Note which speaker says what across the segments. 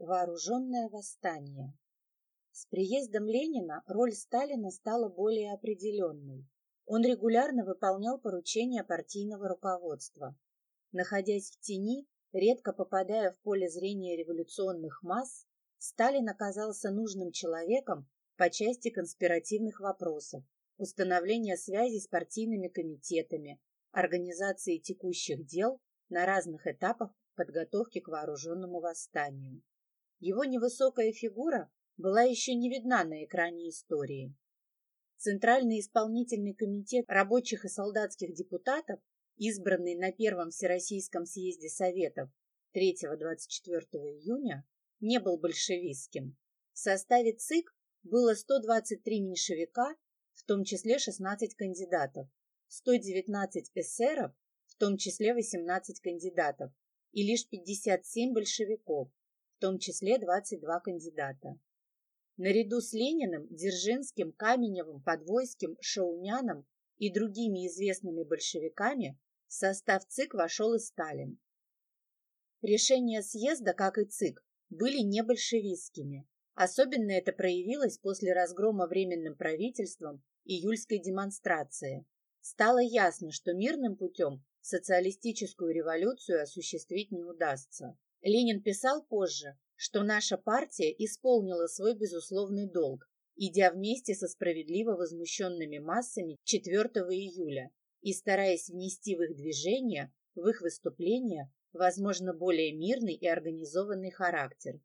Speaker 1: Вооруженное восстание. С приездом Ленина роль Сталина стала более определенной. Он регулярно выполнял поручения партийного руководства. Находясь в тени, редко попадая в поле зрения революционных масс, Сталин оказался нужным человеком по части конспиративных вопросов, установления связей с партийными комитетами, организации текущих дел на разных этапах подготовки к вооруженному восстанию. Его невысокая фигура была еще не видна на экране истории. Центральный исполнительный комитет рабочих и солдатских депутатов, избранный на Первом Всероссийском съезде Советов 3-24 июня, не был большевистским. В составе ЦИК было 123 меньшевика, в том числе 16 кандидатов, 119 эсеров, в том числе 18 кандидатов, и лишь 57 большевиков, в том числе 22 кандидата. Наряду с Лениным, Дзержинским, Каменевым, Подвойским, Шауняном и другими известными большевиками в состав ЦИК вошел и Сталин. Решения съезда, как и ЦИК, были не большевистскими. Особенно это проявилось после разгрома Временным правительством июльской демонстрации. Стало ясно, что мирным путем социалистическую революцию осуществить не удастся. Ленин писал позже, что наша партия исполнила свой безусловный долг, идя вместе со справедливо возмущенными массами 4 июля и стараясь внести в их движение, в их выступления, возможно, более мирный и организованный характер.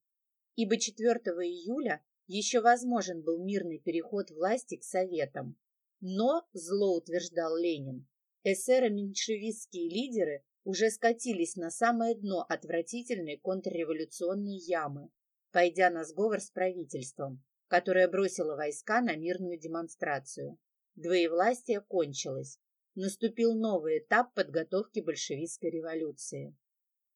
Speaker 1: Ибо 4 июля еще возможен был мирный переход власти к Советам. Но, зло утверждал Ленин, эсеро-меньшевистские лидеры уже скатились на самое дно отвратительной контрреволюционной ямы, пойдя на сговор с правительством, которое бросило войска на мирную демонстрацию. Двоевластие кончилось. Наступил новый этап подготовки большевистской революции.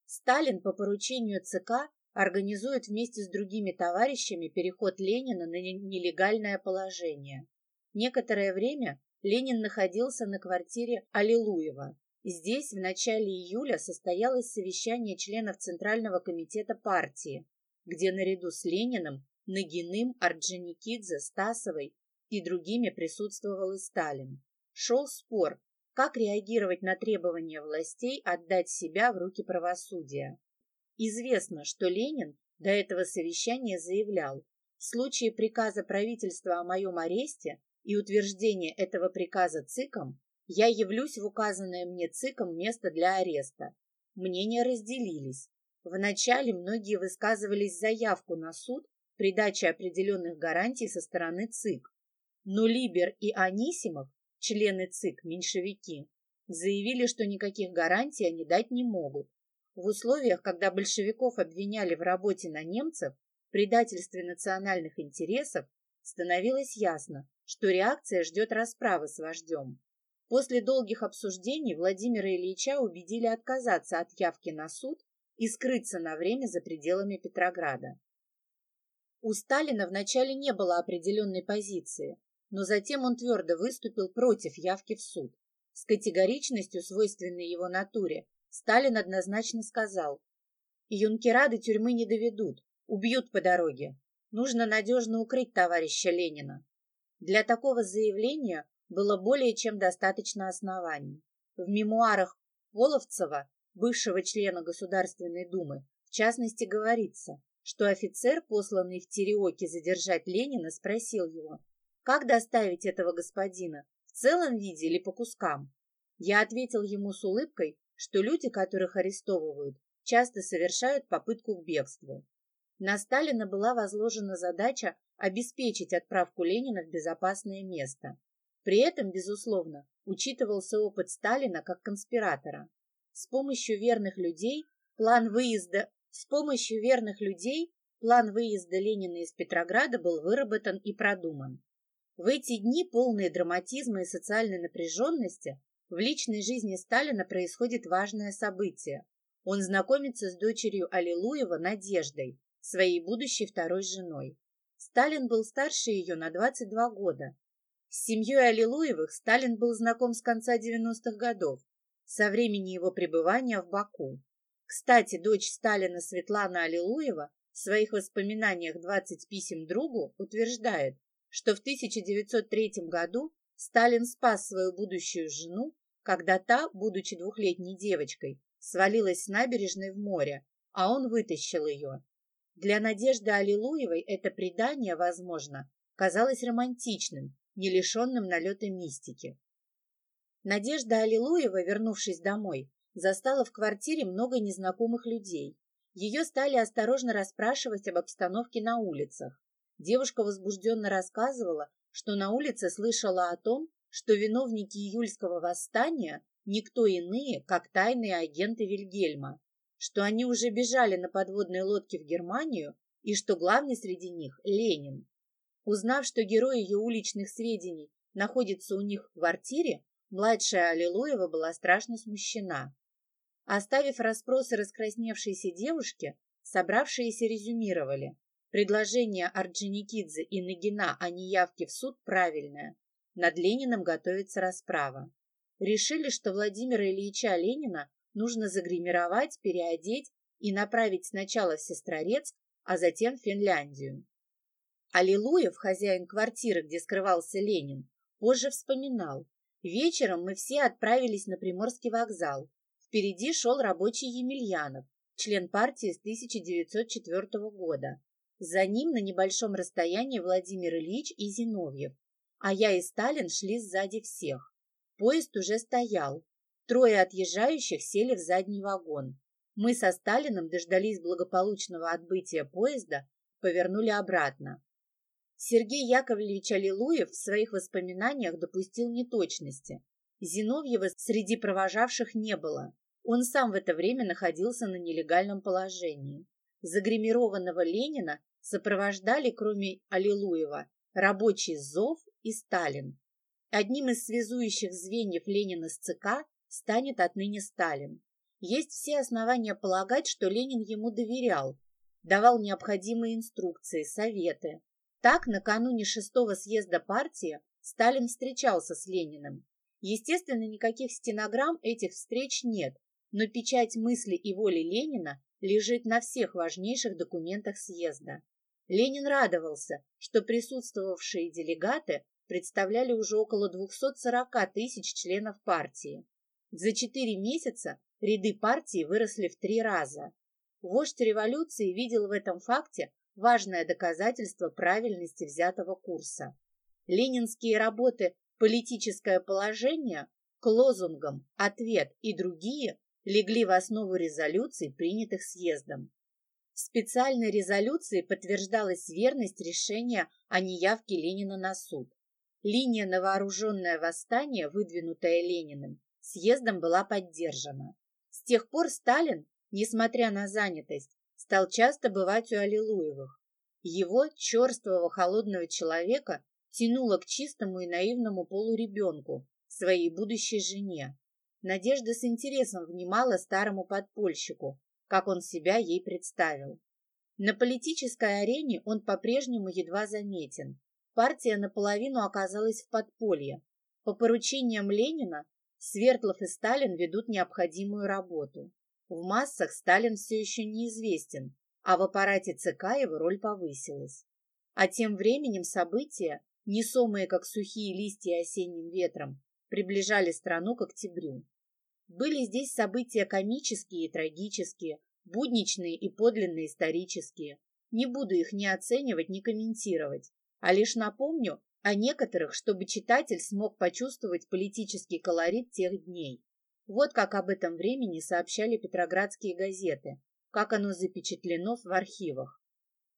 Speaker 1: Сталин по поручению ЦК организует вместе с другими товарищами переход Ленина на нелегальное положение. Некоторое время Ленин находился на квартире Аллилуева, Здесь в начале июля состоялось совещание членов Центрального комитета партии, где наряду с Лениным, Нагиным, Орджоникидзе, Стасовой и другими присутствовал и Сталин. Шел спор, как реагировать на требования властей отдать себя в руки правосудия. Известно, что Ленин до этого совещания заявлял, в случае приказа правительства о моем аресте и утверждения этого приказа ЦИКом я явлюсь в указанное мне ЦИКом место для ареста. Мнения разделились. Вначале многие высказывались заявку на суд при даче определенных гарантий со стороны ЦИК. Но Либер и Анисимов, члены ЦИК, меньшевики, заявили, что никаких гарантий они дать не могут. В условиях, когда большевиков обвиняли в работе на немцев, предательстве национальных интересов, становилось ясно, что реакция ждет расправы с вождем. После долгих обсуждений Владимира Ильича убедили отказаться от явки на суд и скрыться на время за пределами Петрограда. У Сталина вначале не было определенной позиции, но затем он твердо выступил против явки в суд. С категоричностью, свойственной его натуре, Сталин однозначно сказал, «Юнкера до тюрьмы не доведут, убьют по дороге. Нужно надежно укрыть товарища Ленина». Для такого заявления было более чем достаточно оснований. В мемуарах Воловцева, бывшего члена Государственной Думы, в частности говорится, что офицер, посланный в Тереоке задержать Ленина, спросил его, как доставить этого господина, в целом виде или по кускам? Я ответил ему с улыбкой, что люди, которых арестовывают, часто совершают попытку к бегству. На Сталина была возложена задача обеспечить отправку Ленина в безопасное место. При этом, безусловно, учитывался опыт Сталина как конспиратора. С помощью верных людей план выезда с помощью верных людей план выезда Ленина из Петрограда был выработан и продуман. В эти дни, полные драматизма и социальной напряженности, в личной жизни Сталина происходит важное событие. Он знакомится с дочерью Аллилуева Надеждой, своей будущей второй женой. Сталин был старше ее на 22 года, с семьей Аллилуевых Сталин был знаком с конца 90-х годов, со времени его пребывания в Баку. Кстати, дочь Сталина Светлана Аллилуева в своих воспоминаниях «20 писем другу» утверждает, что в 1903 году Сталин спас свою будущую жену, когда та, будучи двухлетней девочкой, свалилась с набережной в море, а он вытащил ее. Для Надежды Аллилуевой это предание, возможно, казалось романтичным, не лишенным налета мистики. Надежда Аллилуева, вернувшись домой, застала в квартире много незнакомых людей. Ее стали осторожно расспрашивать об обстановке на улицах. Девушка возбужденно рассказывала, что на улице слышала о том, что виновники июльского восстания никто иные, как тайные агенты Вильгельма, что они уже бежали на подводной лодке в Германию и что главный среди них – Ленин. Узнав, что герой ее уличных сведений находится у них в квартире, младшая Аллилуева была страшно смущена. Оставив расспросы раскрасневшейся девушке, собравшиеся резюмировали. Предложение Орджоникидзе и Нагина о неявке в суд правильное. Над Лениным готовится расправа. Решили, что Владимира Ильича Ленина нужно загримировать, переодеть и направить сначала в Сестрорецк, а затем в Финляндию. Аллилуев, хозяин квартиры, где скрывался Ленин, позже вспоминал. Вечером мы все отправились на Приморский вокзал. Впереди шел рабочий Емельянов, член партии с 1904 года. За ним на небольшом расстоянии Владимир Ильич и Зиновьев, а я и Сталин шли сзади всех. Поезд уже стоял. Трое отъезжающих сели в задний вагон. Мы со Сталиным дождались благополучного отбытия поезда, повернули обратно. Сергей Яковлевич Аллилуев в своих воспоминаниях допустил неточности. Зиновьева среди провожавших не было. Он сам в это время находился на нелегальном положении. Загримированного Ленина сопровождали, кроме Аллилуева, рабочий Зов и Сталин. Одним из связующих звеньев Ленина с ЦК станет отныне Сталин. Есть все основания полагать, что Ленин ему доверял, давал необходимые инструкции, советы. Так, накануне шестого съезда партии Сталин встречался с Лениным. Естественно, никаких стенограмм этих встреч нет, но печать мысли и воли Ленина лежит на всех важнейших документах съезда. Ленин радовался, что присутствовавшие делегаты представляли уже около 240 тысяч членов партии. За четыре месяца ряды партии выросли в три раза. Вождь революции видел в этом факте важное доказательство правильности взятого курса. Ленинские работы «Политическое положение» к лозунгам «Ответ» и другие легли в основу резолюций, принятых съездом. В специальной резолюции подтверждалась верность решения о неявке Ленина на суд. Линия на вооруженное восстание, выдвинутая Лениным, съездом была поддержана. С тех пор Сталин, несмотря на занятость, стал часто бывать у Аллилуевых. Его, черствого холодного человека, тянуло к чистому и наивному полуребенку, своей будущей жене. Надежда с интересом внимала старому подпольщику, как он себя ей представил. На политической арене он по-прежнему едва заметен. Партия наполовину оказалась в подполье. По поручениям Ленина Свердлов и Сталин ведут необходимую работу. В массах Сталин все еще неизвестен, а в аппарате ЦК его роль повысилась. А тем временем события, несомые как сухие листья осенним ветром, приближали страну к октябрю. Были здесь события комические и трагические, будничные и подлинно исторические. Не буду их ни оценивать, ни комментировать, а лишь напомню о некоторых, чтобы читатель смог почувствовать политический колорит тех дней. Вот как об этом времени сообщали петроградские газеты, как оно запечатлено в архивах.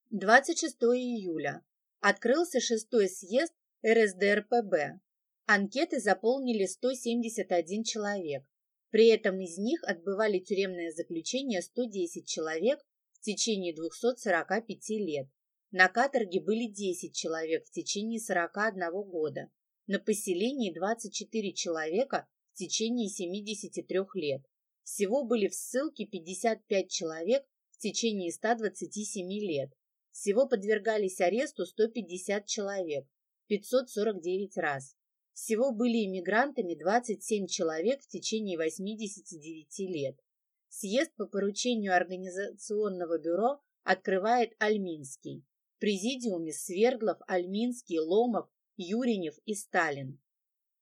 Speaker 1: 26 июля. Открылся шестой съезд РСДРПБ. Анкеты заполнили 171 человек. При этом из них отбывали тюремное заключение 110 человек в течение 245 лет. На каторге были 10 человек в течение 41 года. На поселении 24 человека течение 73 лет. Всего были в ссылке 55 человек в течение 127 лет. Всего подвергались аресту 150 человек, 549 раз. Всего были иммигрантами 27 человек в течение 89 лет. Съезд по поручению Организационного бюро открывает Альминский. В президиуме Свердлов, Альминский, Ломов, Юринев и Сталин.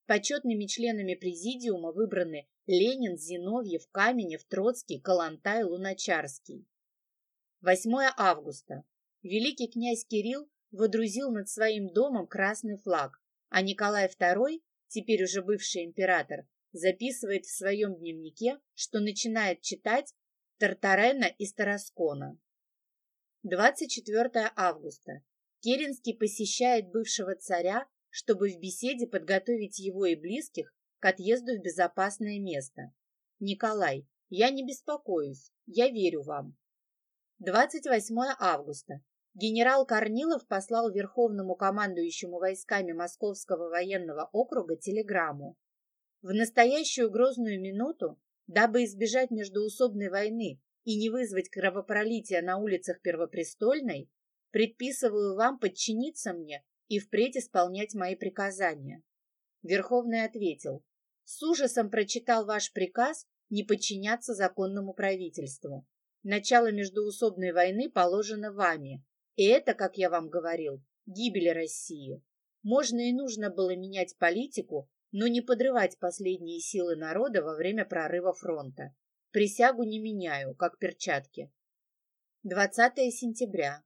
Speaker 1: Почетными членами президиума выбраны Ленин, Зиновьев, Каменев, Троцкий, Калантай, Луначарский. 8 августа. Великий князь Кирилл водрузил над своим домом красный флаг, а Николай II, теперь уже бывший император, записывает в своем дневнике, что начинает читать Тартарена из Тараскона. 24 августа. Керенский посещает бывшего царя, чтобы в беседе подготовить его и близких к отъезду в безопасное место. Николай, я не беспокоюсь, я верю вам. 28 августа. Генерал Корнилов послал Верховному командующему войсками Московского военного округа телеграмму. В настоящую грозную минуту, дабы избежать междуусобной войны и не вызвать кровопролития на улицах Первопрестольной, предписываю вам подчиниться мне и впредь исполнять мои приказания. Верховный ответил, с ужасом прочитал ваш приказ не подчиняться законному правительству. Начало междуусобной войны положено вами, и это, как я вам говорил, гибель России. Можно и нужно было менять политику, но не подрывать последние силы народа во время прорыва фронта. Присягу не меняю, как перчатки. 20 сентября.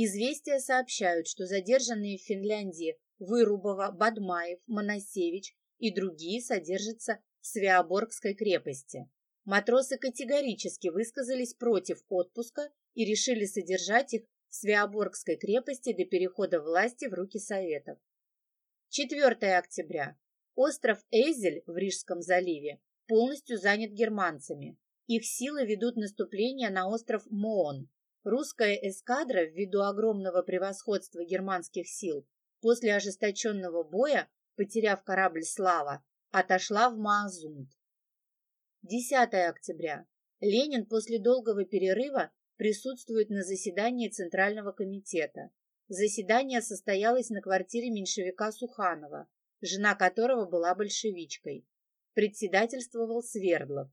Speaker 1: Известия сообщают, что задержанные в Финляндии Вырубова, Бадмаев, Моносевич и другие содержатся в Свеоборгской крепости. Матросы категорически высказались против отпуска и решили содержать их в Свеоборгской крепости до перехода власти в руки Советов. 4 октября. Остров Эзель в Рижском заливе полностью занят германцами. Их силы ведут наступление на остров Моон. Русская эскадра, ввиду огромного превосходства германских сил, после ожесточенного боя, потеряв корабль «Слава», отошла в Маазунд. 10 октября. Ленин после долгого перерыва присутствует на заседании Центрального комитета. Заседание состоялось на квартире меньшевика Суханова, жена которого была большевичкой. Председательствовал Свердлов.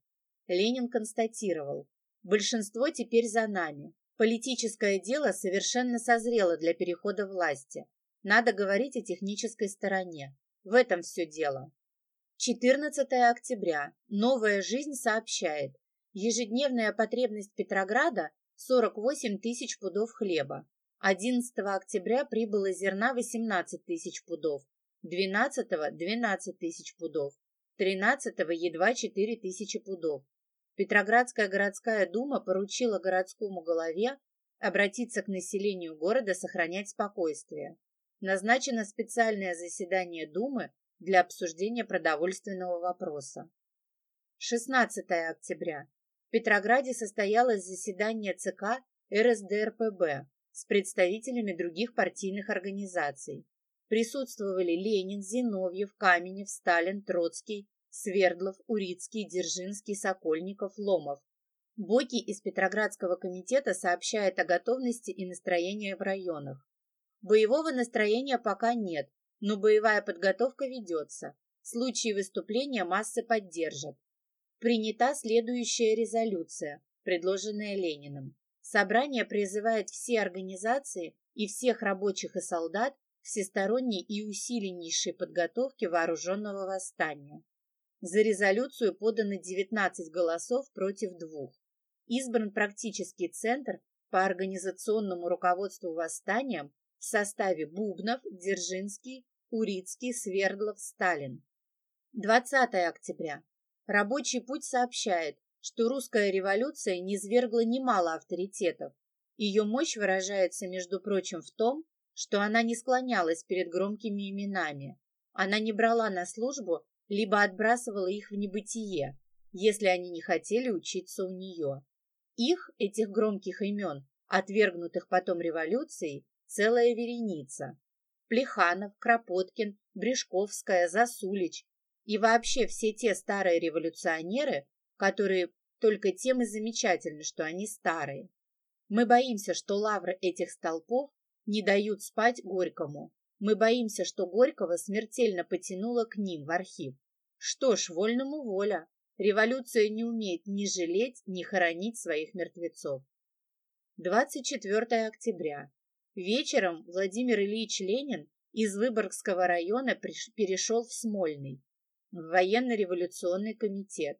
Speaker 1: Ленин констатировал, большинство теперь за нами. Политическое дело совершенно созрело для перехода власти. Надо говорить о технической стороне. В этом все дело. 14 октября. Новая жизнь сообщает. Ежедневная потребность Петрограда 48 тысяч пудов хлеба. 11 октября прибыло зерна 18 тысяч пудов. 12 – 12 тысяч пудов. 13 едва 4 тысячи пудов. Петроградская городская дума поручила городскому голове обратиться к населению города сохранять спокойствие. Назначено специальное заседание Думы для обсуждения продовольственного вопроса. 16 октября. В Петрограде состоялось заседание ЦК РСДРПБ с представителями других партийных организаций. Присутствовали Ленин, Зиновьев, Каменев, Сталин, Троцкий, Свердлов, Урицкий, Дзержинский, Сокольников, Ломов. Боки из Петроградского комитета сообщает о готовности и настроении в районах. Боевого настроения пока нет, но боевая подготовка ведется. В случае выступления массы поддержат. Принята следующая резолюция, предложенная Лениным. Собрание призывает все организации и всех рабочих и солдат всесторонней и усиленнейшей подготовке вооруженного восстания. За резолюцию подано 19 голосов против двух. Избран практический центр по организационному руководству восстанием в составе Бубнов, Дзержинский, Урицкий, Свердлов, Сталин. 20 октября. Рабочий путь сообщает, что русская революция низвергла немало авторитетов. Ее мощь выражается, между прочим, в том, что она не склонялась перед громкими именами. Она не брала на службу, либо отбрасывала их в небытие, если они не хотели учиться у нее. Их, этих громких имен, отвергнутых потом революцией, целая вереница. Плеханов, Кропоткин, Брешковская, Засулич и вообще все те старые революционеры, которые только тем и замечательны, что они старые. Мы боимся, что лавры этих столпов не дают спать Горькому. Мы боимся, что Горького смертельно потянуло к ним в архив. Что ж, вольному воля. Революция не умеет ни жалеть, ни хоронить своих мертвецов. 24 октября. Вечером Владимир Ильич Ленин из Выборгского района перешел в Смольный, в военно-революционный комитет.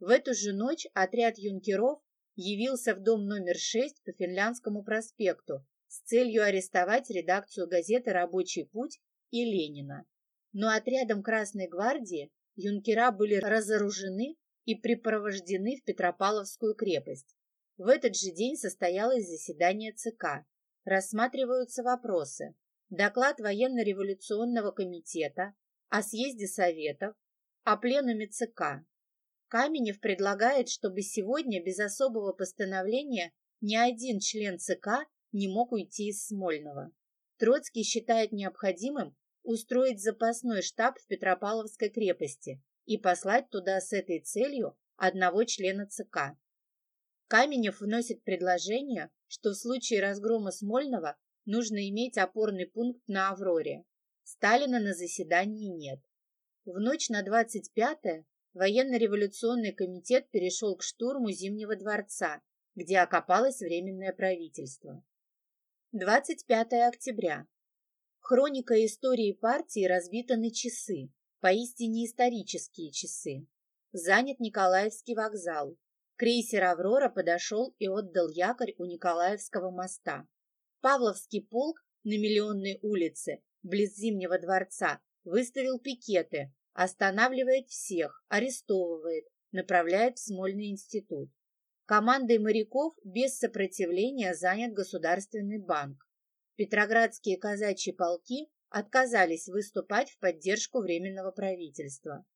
Speaker 1: В эту же ночь отряд юнкеров явился в дом номер 6 по Финляндскому проспекту с целью арестовать редакцию газеты «Рабочий путь» и Ленина. Но отрядом Красной гвардии юнкера были разоружены и припровождены в Петропавловскую крепость. В этот же день состоялось заседание ЦК. Рассматриваются вопросы. Доклад военно-революционного комитета о съезде Советов, о пленуме ЦК. Каменев предлагает, чтобы сегодня без особого постановления ни один член ЦК не мог уйти из Смольного. Троцкий считает необходимым устроить запасной штаб в Петропавловской крепости и послать туда с этой целью одного члена ЦК. Каменев вносит предложение, что в случае разгрома Смольного нужно иметь опорный пункт на Авроре. Сталина на заседании нет. В ночь на 25-е военно-революционный комитет перешел к штурму Зимнего дворца, где окопалось Временное правительство. 25 октября. Хроника истории партии разбита на часы, поистине исторические часы. Занят Николаевский вокзал. Крейсер «Аврора» подошел и отдал якорь у Николаевского моста. Павловский полк на Миллионной улице, близ Зимнего дворца, выставил пикеты, останавливает всех, арестовывает, направляет в Смольный институт. Командой моряков без сопротивления занят Государственный банк. Петроградские казачьи полки отказались выступать в поддержку Временного правительства.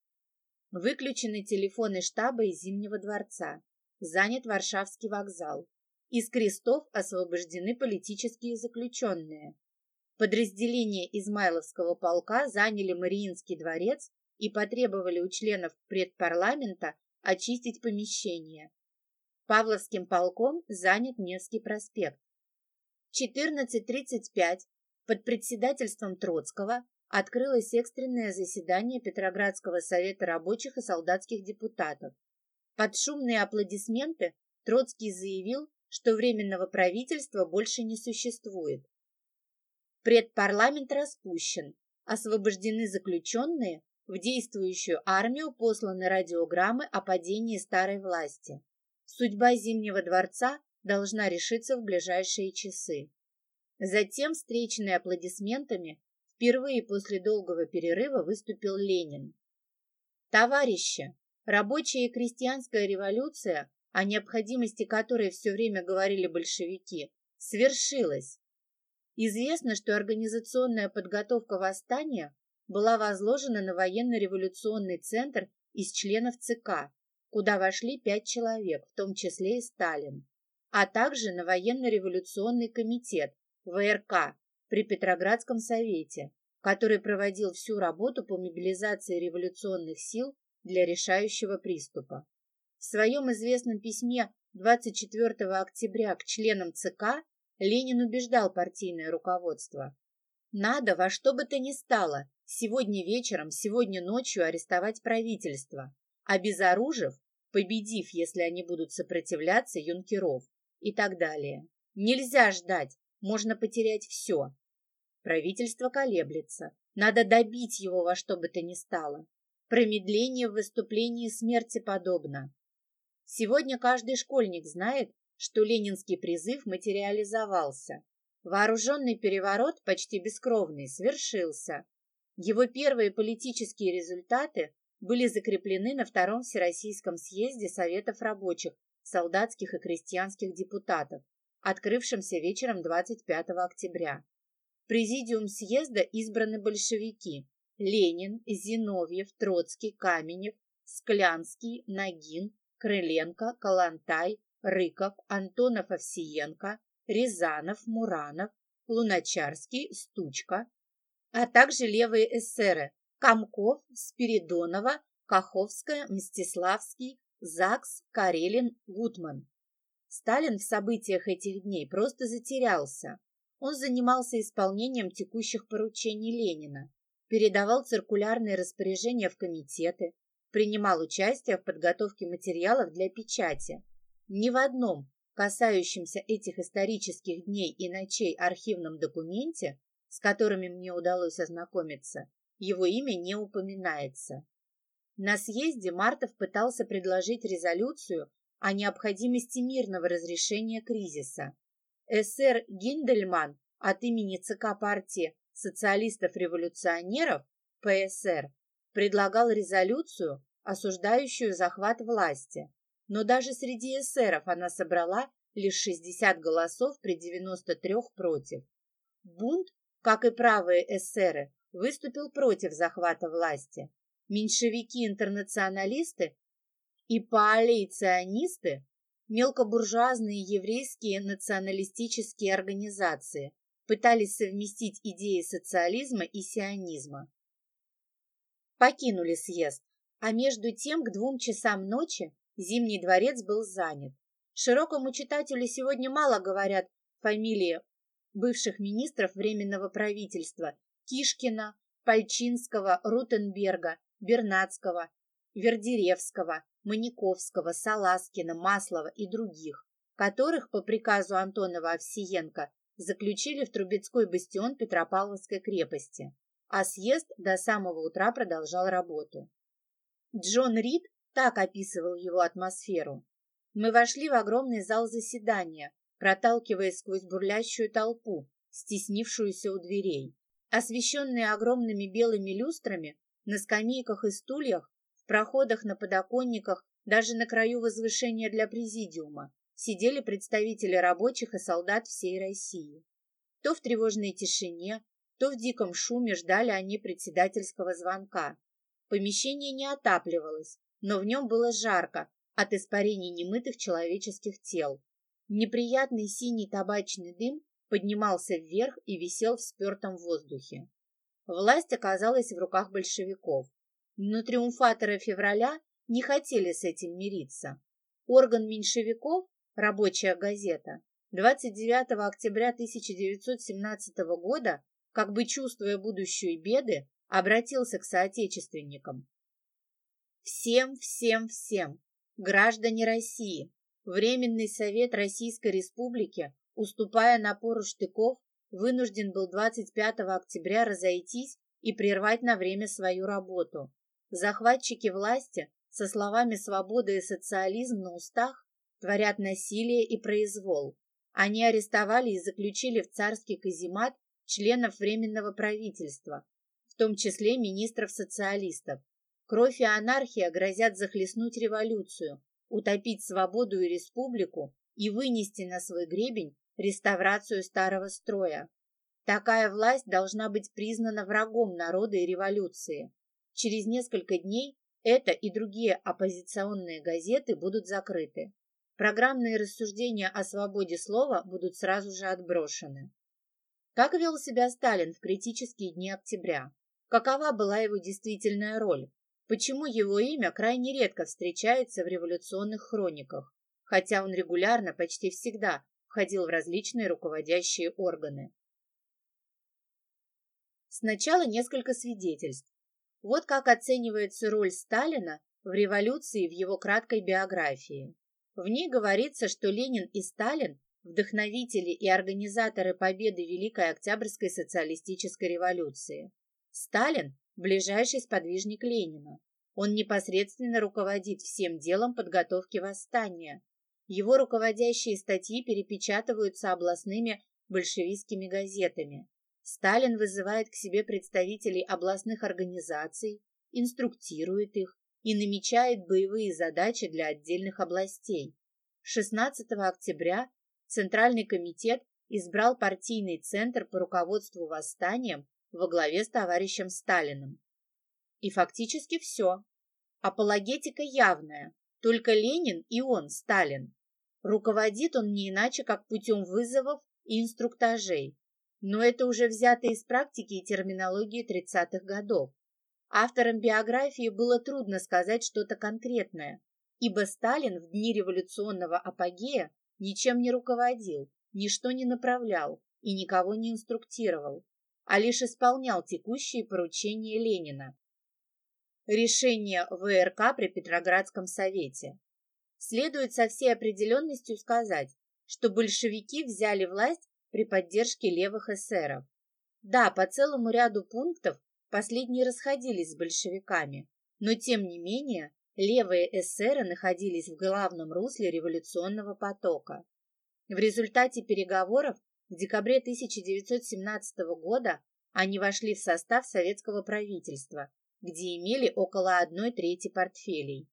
Speaker 1: Выключены телефоны штаба и Зимнего дворца. Занят Варшавский вокзал. Из крестов освобождены политические заключенные. Подразделения Измайловского полка заняли Мариинский дворец и потребовали у членов предпарламента очистить помещение. Павловским полком занят Невский проспект. 14.35 под председательством Троцкого открылось экстренное заседание Петроградского совета рабочих и солдатских депутатов. Под шумные аплодисменты Троцкий заявил, что Временного правительства больше не существует. Предпарламент распущен, освобождены заключенные, в действующую армию посланы радиограммы о падении старой власти. Судьба Зимнего дворца должна решиться в ближайшие часы. Затем, встреченный аплодисментами, впервые после долгого перерыва выступил Ленин. Товарищи, рабочая и крестьянская революция, о необходимости которой все время говорили большевики, свершилась. Известно, что организационная подготовка восстания была возложена на военно-революционный центр из членов ЦК, куда вошли пять человек, в том числе и Сталин, а также на военно-революционный комитет ВРК при Петроградском совете, который проводил всю работу по мобилизации революционных сил для решающего приступа. В своем известном письме 24 октября к членам ЦК Ленин убеждал партийное руководство. Надо во что бы то ни стало сегодня вечером, сегодня ночью арестовать правительство, обезоружив, победив, если они будут сопротивляться, юнкеров и так далее. Нельзя ждать, можно потерять все. Правительство колеблется, надо добить его во что бы то ни стало. Промедление в выступлении смерти подобно. Сегодня каждый школьник знает, что ленинский призыв материализовался. Вооруженный переворот, почти бескровный, свершился. Его первые политические результаты были закреплены на Втором Всероссийском съезде Советов рабочих, солдатских и крестьянских депутатов, открывшемся вечером 25 октября. В президиум съезда избраны большевики Ленин, Зиновьев, Троцкий, Каменев, Склянский, Нагин, Крыленко, Калантай, Рыков, Антонов Овсиенко, Рязанов, Муранов, Луначарский, Стучка, а также левые эсеры Комков, Спиридонова, Каховская, Мстиславский, Закс, Карелин, Гутман. Сталин в событиях этих дней просто затерялся. Он занимался исполнением текущих поручений Ленина, передавал циркулярные распоряжения в комитеты, принимал участие в подготовке материалов для печати. Ни в одном, касающемся этих исторических дней и ночей архивном документе, с которыми мне удалось ознакомиться, его имя не упоминается. На съезде Мартов пытался предложить резолюцию о необходимости мирного разрешения кризиса. СР Гиндельман от имени ЦК партии социалистов-революционеров ПСР предлагал резолюцию, осуждающую захват власти, но даже среди эсеров она собрала лишь 60 голосов при 93 против. Бунт, как и правые эсеры, выступил против захвата власти. Меньшевики-интернационалисты и паалейционисты, мелкобуржуазные еврейские националистические организации, пытались совместить идеи социализма и сионизма. Покинули съезд, а между тем к двум часам ночи Зимний дворец был занят. Широкому читателю сегодня мало говорят фамилии бывших министров Временного правительства Кишкина, Пальчинского, Рутенберга, Бернацкого, Вердеревского, Маниковского, Саласкина, Маслова и других, которых по приказу Антонова Овсиенко заключили в Трубецкой бастион Петропавловской крепости, а съезд до самого утра продолжал работу. Джон Рид так описывал его атмосферу. Мы вошли в огромный зал заседания, проталкиваясь сквозь бурлящую толпу, стеснившуюся у дверей. Освещенные огромными белыми люстрами, на скамейках и стульях, в проходах на подоконниках, даже на краю возвышения для президиума, сидели представители рабочих и солдат всей России. То в тревожной тишине, то в диком шуме ждали они председательского звонка. Помещение не отапливалось, но в нем было жарко от испарений немытых человеческих тел. Неприятный синий табачный дым поднимался вверх и висел в спертом воздухе. Власть оказалась в руках большевиков. Но триумфаторы февраля не хотели с этим мириться. Орган меньшевиков Рабочая газета 29 октября 1917 года, как бы чувствуя будущую беды, обратился к соотечественникам. Всем, всем, всем, граждане России, Временный Совет Российской Республики, уступая напору штыков, вынужден был 25 октября разойтись и прервать на время свою работу. Захватчики власти со словами «свобода» и «социализм» на устах творят насилие и произвол. Они арестовали и заключили в царский каземат членов Временного правительства, в том числе министров-социалистов. Кровь и анархия грозят захлестнуть революцию, утопить свободу и республику и вынести на свой гребень реставрацию старого строя. Такая власть должна быть признана врагом народа и революции. Через несколько дней это и другие оппозиционные газеты будут закрыты. Программные рассуждения о свободе слова будут сразу же отброшены. Как вел себя Сталин в критические дни октября? Какова была его действительная роль? Почему его имя крайне редко встречается в революционных хрониках, хотя он регулярно, почти всегда, входил в различные руководящие органы? Сначала несколько свидетельств. Вот как оценивается роль Сталина в революции в его краткой биографии. В ней говорится, что Ленин и Сталин – вдохновители и организаторы победы Великой Октябрьской социалистической революции. Сталин – ближайший сподвижник Ленина. Он непосредственно руководит всем делом подготовки восстания. Его руководящие статьи перепечатываются областными большевистскими газетами. Сталин вызывает к себе представителей областных организаций, инструктирует их, и намечает боевые задачи для отдельных областей. 16 октября Центральный комитет избрал партийный центр по руководству восстанием во главе с товарищем Сталиным. И фактически все. Апологетика явная, только Ленин и он, Сталин. Руководит он не иначе, как путем вызовов и инструктажей. Но это уже взято из практики и терминологии 30-х годов. Авторам биографии было трудно сказать что-то конкретное, ибо Сталин в дни революционного апогея ничем не руководил, ничто не направлял и никого не инструктировал, а лишь исполнял текущие поручения Ленина. Решение ВРК при Петроградском совете. Следует со всей определенностью сказать, что большевики взяли власть при поддержке левых эсеров. Да, по целому ряду пунктов последние расходились с большевиками, но тем не менее левые эсеры находились в главном русле революционного потока. В результате переговоров в декабре 1917 года они вошли в состав советского правительства, где имели около одной трети портфелей.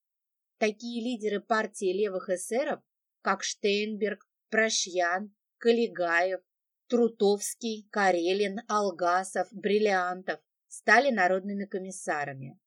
Speaker 1: Такие лидеры партии левых эсеров, как Штейнберг, Прошьян, Калигаев, Трутовский, Карелин, Алгасов, Бриллиантов, стали народными комиссарами.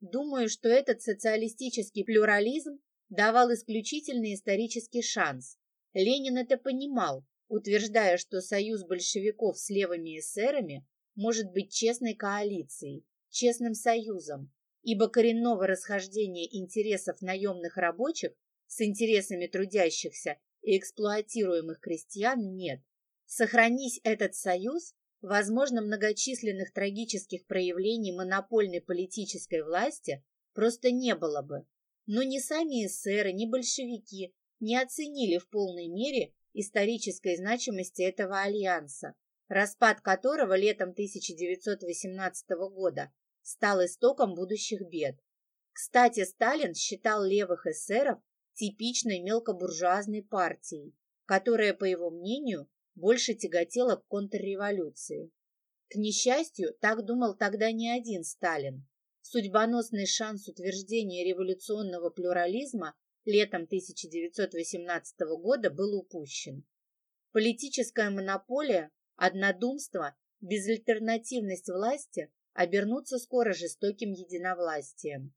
Speaker 1: Думаю, что этот социалистический плюрализм давал исключительный исторический шанс. Ленин это понимал, утверждая, что союз большевиков с левыми эсерами может быть честной коалицией, честным союзом, ибо коренного расхождения интересов наемных рабочих с интересами трудящихся и эксплуатируемых крестьян нет. Сохранись этот союз, возможно, многочисленных трагических проявлений монопольной политической власти просто не было бы. Но ни сами эсеры, ни большевики не оценили в полной мере исторической значимости этого альянса, распад которого летом 1918 года стал истоком будущих бед. Кстати, Сталин считал левых эсеров типичной мелкобуржуазной партией, которая, по его мнению, больше тяготела к контрреволюции. К несчастью, так думал тогда не один Сталин. Судьбоносный шанс утверждения революционного плюрализма летом 1918 года был упущен. Политическая монополия, однодумство, безальтернативность власти обернутся скоро жестоким единовластием.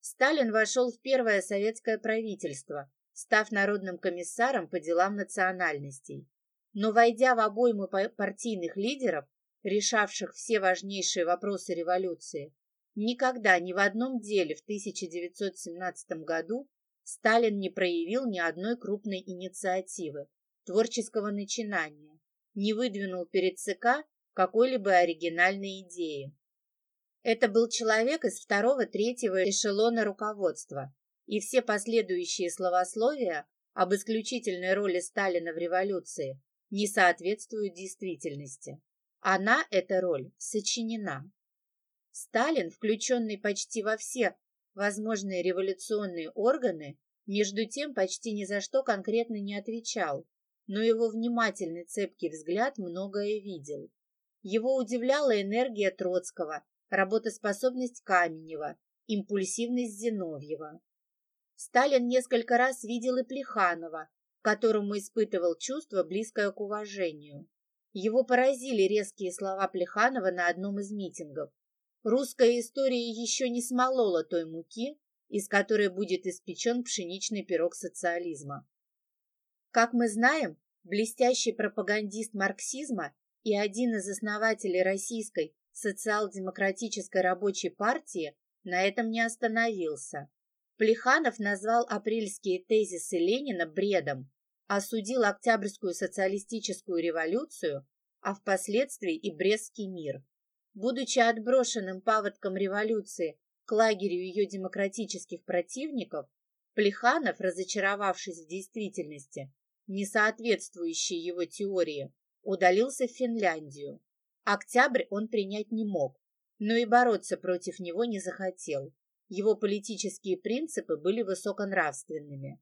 Speaker 1: Сталин вошел в первое советское правительство, став народным комиссаром по делам национальностей. Но войдя в обойму партийных лидеров, решавших все важнейшие вопросы революции, никогда ни в одном деле в 1917 году Сталин не проявил ни одной крупной инициативы, творческого начинания, не выдвинул перед ЦК какой-либо оригинальной идеи. Это был человек из второго-третьего эшелона руководства, и все последующие словословия об исключительной роли Сталина в революции не соответствуют действительности. Она, эта роль, сочинена. Сталин, включенный почти во все возможные революционные органы, между тем почти ни за что конкретно не отвечал, но его внимательный цепкий взгляд многое видел. Его удивляла энергия Троцкого, работоспособность Каменева, импульсивность Зиновьева. Сталин несколько раз видел и Плеханова, которому испытывал чувство, близкое к уважению. Его поразили резкие слова Плеханова на одном из митингов. Русская история еще не смолола той муки, из которой будет испечен пшеничный пирог социализма. Как мы знаем, блестящий пропагандист марксизма и один из основателей российской социал-демократической рабочей партии на этом не остановился. Плеханов назвал апрельские тезисы Ленина бредом, осудил Октябрьскую социалистическую революцию, а впоследствии и Брестский мир. Будучи отброшенным паводком революции к лагерю ее демократических противников, Плеханов, разочаровавшись в действительности, не соответствующей его теории, удалился в Финляндию. Октябрь он принять не мог, но и бороться против него не захотел. Его политические принципы были высоконравственными.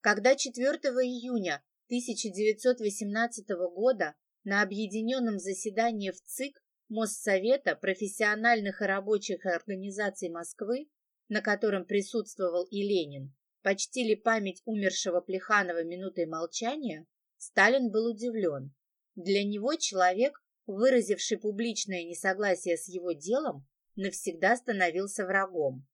Speaker 1: Когда 4 июня 1918 года на объединенном заседании в ЦИК Моссовета профессиональных и рабочих организаций Москвы, на котором присутствовал и Ленин, почтили память умершего Плеханова минутой молчания, Сталин был удивлен. Для него человек, выразивший публичное несогласие с его делом, навсегда становился врагом.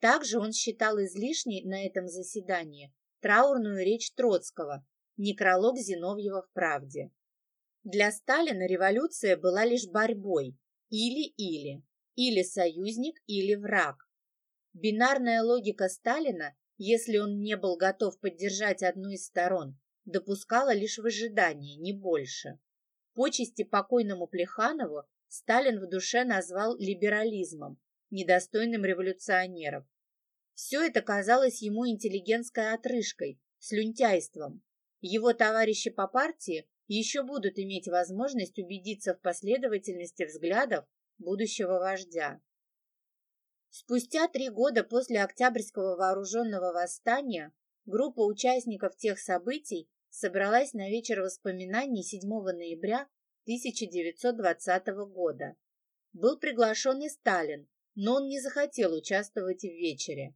Speaker 1: Также он считал излишней на этом заседании траурную речь Троцкого, некролог Зиновьева в «Правде». Для Сталина революция была лишь борьбой или-или, или союзник, или враг. Бинарная логика Сталина, если он не был готов поддержать одну из сторон, допускала лишь выжидание, не больше. Почести покойному Плеханову Сталин в душе назвал либерализмом, недостойным революционеров. Все это казалось ему интеллигентской отрыжкой, слюнтяйством. его товарищи по партии еще будут иметь возможность убедиться в последовательности взглядов будущего вождя. Спустя три года после Октябрьского вооруженного восстания группа участников тех событий собралась на вечер воспоминаний 7 ноября 1920 года. Был приглашен и Сталин, но он не захотел участвовать в вечере.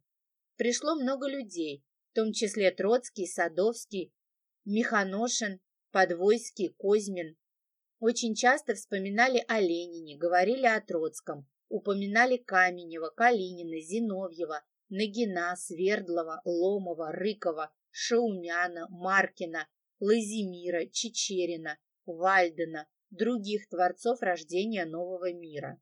Speaker 1: Пришло много людей, в том числе Троцкий, Садовский, Миханошин, Подвойский, Козьмин. Очень часто вспоминали о Ленине, говорили о Троцком, упоминали Каменева, Калинина, Зиновьева, Нагина, Свердлова, Ломова, Рыкова, Шаумяна, Маркина, Лазимира, Чечерина, Вальдена, других творцов рождения нового мира.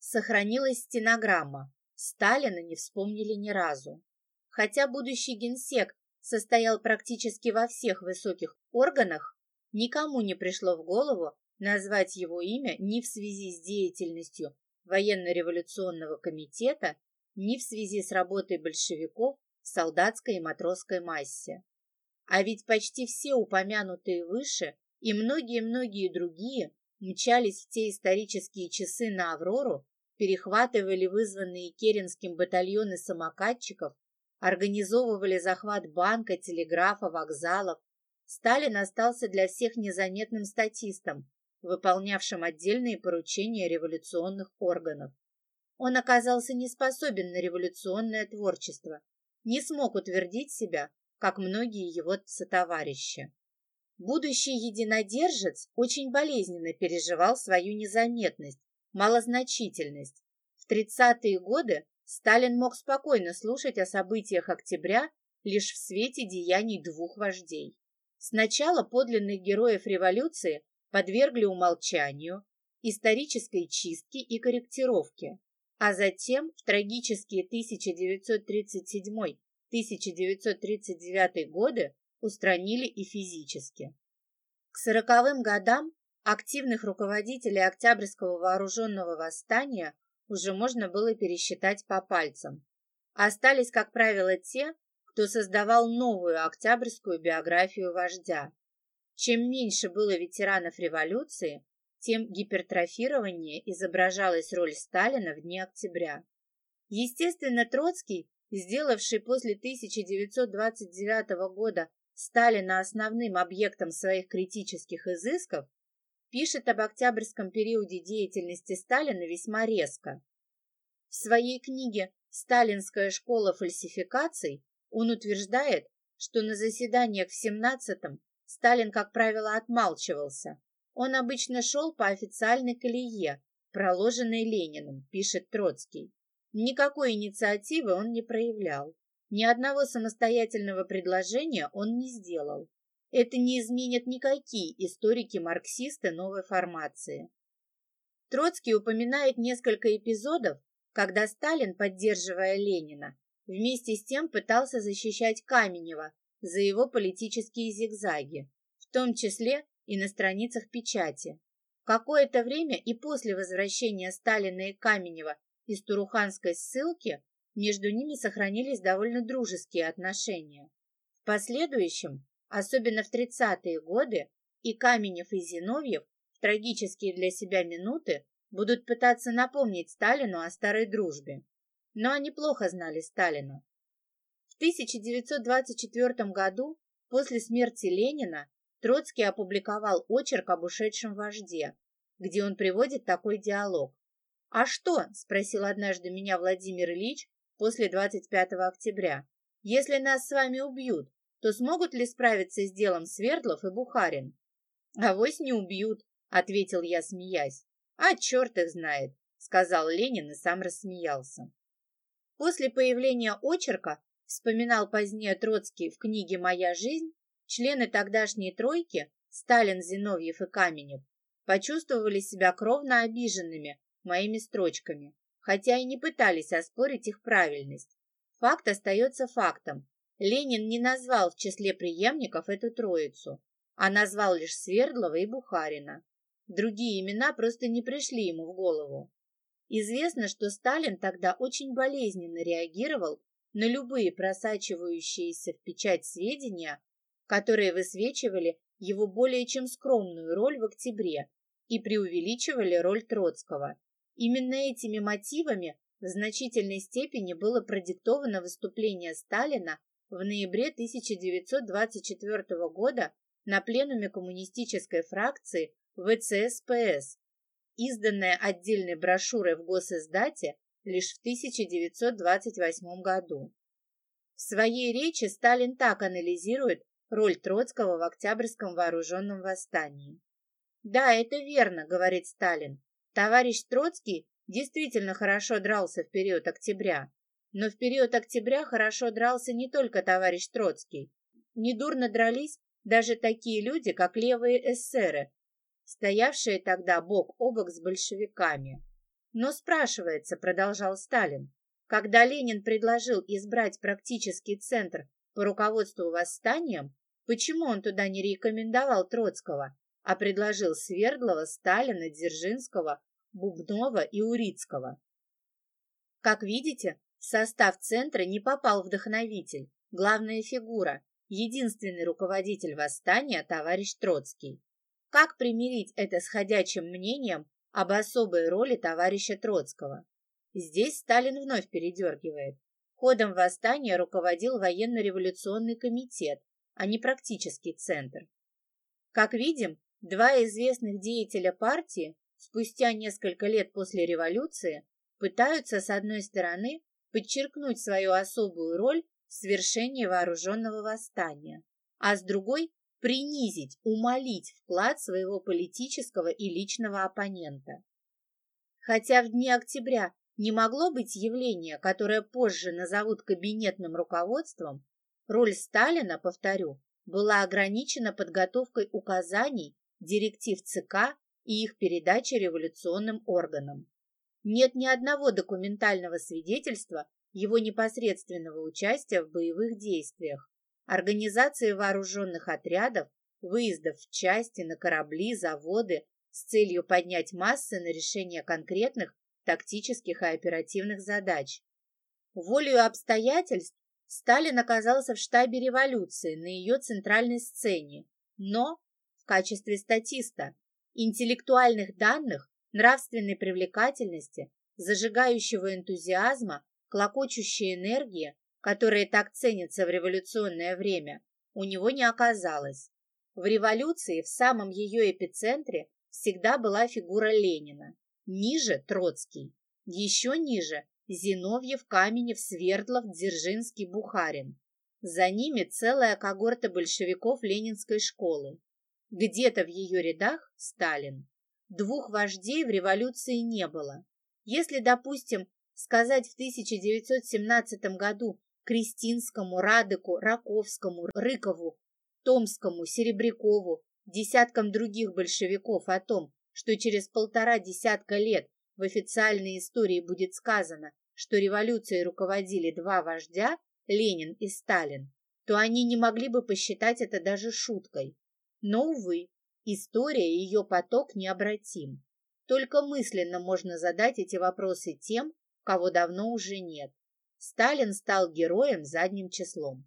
Speaker 1: Сохранилась стенограмма. Сталина не вспомнили ни разу. Хотя будущий генсек состоял практически во всех высоких органах, никому не пришло в голову назвать его имя ни в связи с деятельностью военно-революционного комитета, ни в связи с работой большевиков в солдатской и матросской массе. А ведь почти все упомянутые выше и многие-многие другие мчались в те исторические часы на «Аврору», перехватывали вызванные Керенским батальоны самокатчиков, организовывали захват банка, телеграфа, вокзалов. Сталин остался для всех незаметным статистом, выполнявшим отдельные поручения революционных органов. Он оказался не способен на революционное творчество, не смог утвердить себя, как многие его сотоварищи. Будущий единодержец очень болезненно переживал свою незаметность, малозначительность. В 30-е годы Сталин мог спокойно слушать о событиях октября лишь в свете деяний двух вождей. Сначала подлинных героев революции подвергли умолчанию, исторической чистке и корректировке, а затем в трагические 1937-1939 годы устранили и физически. К сороковым годам активных руководителей Октябрьского вооруженного восстания уже можно было пересчитать по пальцам. Остались, как правило, те, кто создавал новую октябрьскую биографию вождя. Чем меньше было ветеранов революции, тем гипертрофированнее изображалась роль Сталина в дни октября. Естественно, Троцкий, сделавший после 1929 года Сталина основным объектом своих критических изысков, пишет об октябрьском периоде деятельности Сталина весьма резко. В своей книге «Сталинская школа фальсификаций» он утверждает, что на заседаниях в 17-м Сталин, как правило, отмалчивался. Он обычно шел по официальной колее, проложенной Лениным, пишет Троцкий. Никакой инициативы он не проявлял. Ни одного самостоятельного предложения он не сделал. Это не изменят никакие историки-марксисты новой формации. Троцкий упоминает несколько эпизодов, когда Сталин, поддерживая Ленина, вместе с тем пытался защищать Каменева за его политические зигзаги, в том числе и на страницах печати. Какое-то время и после возвращения Сталина и Каменева из Туруханской ссылки между ними сохранились довольно дружеские отношения. В последующем, особенно в 30-е годы, и Каменев, и Зиновьев в трагические для себя минуты будут пытаться напомнить Сталину о старой дружбе. Но они плохо знали Сталина. В 1924 году, после смерти Ленина, Троцкий опубликовал очерк об ушедшем вожде, где он приводит такой диалог. «А что?» – спросил однажды меня Владимир Ильич после 25 октября. Если нас с вами убьют, то смогут ли справиться с делом Свердлов и Бухарин? Авось не убьют, ответил я, смеясь. А черт их знает, сказал Ленин и сам рассмеялся. После появления очерка, вспоминал позднее Троцкий в книге «Моя жизнь», члены тогдашней тройки, Сталин, Зиновьев и Каменев, почувствовали себя кровно обиженными моими строчками хотя и не пытались оспорить их правильность. Факт остается фактом. Ленин не назвал в числе преемников эту троицу, а назвал лишь Свердлова и Бухарина. Другие имена просто не пришли ему в голову. Известно, что Сталин тогда очень болезненно реагировал на любые просачивающиеся в печать сведения, которые высвечивали его более чем скромную роль в октябре и преувеличивали роль Троцкого. Именно этими мотивами в значительной степени было продиктовано выступление Сталина в ноябре 1924 года на пленуме коммунистической фракции ВЦСПС, изданное отдельной брошюрой в госиздате лишь в 1928 году. В своей речи Сталин так анализирует роль Троцкого в Октябрьском вооруженном восстании. «Да, это верно», — говорит Сталин. «Товарищ Троцкий действительно хорошо дрался в период октября. Но в период октября хорошо дрался не только товарищ Троцкий. Недурно дрались даже такие люди, как левые эсеры, стоявшие тогда бок о бок с большевиками. Но спрашивается, продолжал Сталин, когда Ленин предложил избрать практический центр по руководству восстанием, почему он туда не рекомендовал Троцкого, а предложил Свердлова, Сталина, Дзержинского, Бубнова и Урицкого? Как видите, в состав центра не попал вдохновитель, главная фигура, единственный руководитель восстания товарищ Троцкий. Как примирить это с ходячим мнением об особой роли товарища Троцкого? Здесь Сталин вновь передергивает. Ходом восстания руководил военно-революционный комитет, а не практический центр. Как видим, два известных деятеля партии спустя несколько лет после революции пытаются, с одной стороны, подчеркнуть свою особую роль в свершении вооруженного восстания, а с другой – принизить, умолить вклад своего политического и личного оппонента. Хотя в дни октября не могло быть явления, которое позже назовут кабинетным руководством, роль Сталина, повторю, была ограничена подготовкой указаний, директив ЦК и их передачей революционным органам. Нет ни одного документального свидетельства его непосредственного участия в боевых действиях, организации вооруженных отрядов, выездов в части, на корабли, заводы с целью поднять массы на решение конкретных тактических и оперативных задач. Волею обстоятельств Сталин оказался в штабе революции на ее центральной сцене, но в качестве статиста, интеллектуальных данных нравственной привлекательности, зажигающего энтузиазма, клокочущей энергии, которые так ценятся в революционное время, у него не оказалось. В революции в самом ее эпицентре всегда была фигура Ленина. Ниже Троцкий. Еще ниже Зиновьев, Каменев, Свердлов, Дзержинский, Бухарин. За ними целая когорта большевиков Ленинской школы. Где-то в ее рядах Сталин. Двух вождей в революции не было. Если, допустим, сказать в 1917 году Кристинскому, Радыку, Раковскому, Рыкову, Томскому, Серебрякову, десяткам других большевиков о том, что через полтора десятка лет в официальной истории будет сказано, что революцией руководили два вождя, Ленин и Сталин, то они не могли бы посчитать это даже шуткой. Но, увы, История и ее поток необратим. Только мысленно можно задать эти вопросы тем, кого давно уже нет. Сталин стал героем задним числом.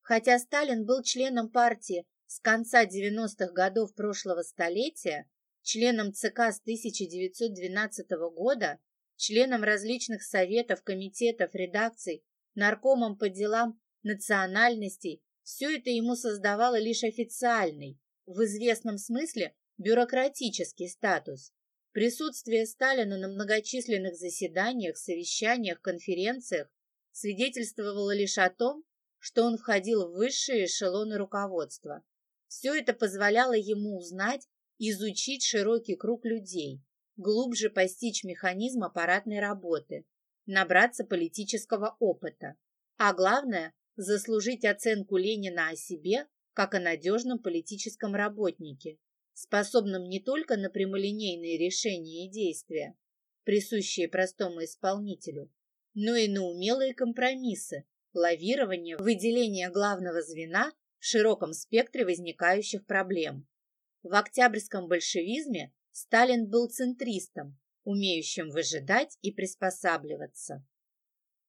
Speaker 1: Хотя Сталин был членом партии с конца 90-х годов прошлого столетия, членом ЦК с 1912 года, членом различных советов, комитетов, редакций, наркомом по делам национальностей, все это ему создавало лишь официальный, в известном смысле бюрократический статус. Присутствие Сталина на многочисленных заседаниях, совещаниях, конференциях свидетельствовало лишь о том, что он входил в высшие эшелоны руководства. Все это позволяло ему узнать, изучить широкий круг людей, глубже постичь механизм аппаратной работы, набраться политического опыта, а главное – заслужить оценку Ленина о себе как о надежном политическом работнике, способном не только на прямолинейные решения и действия, присущие простому исполнителю, но и на умелые компромиссы, лавирование, выделение главного звена в широком спектре возникающих проблем. В октябрьском большевизме Сталин был центристом, умеющим выжидать и приспосабливаться.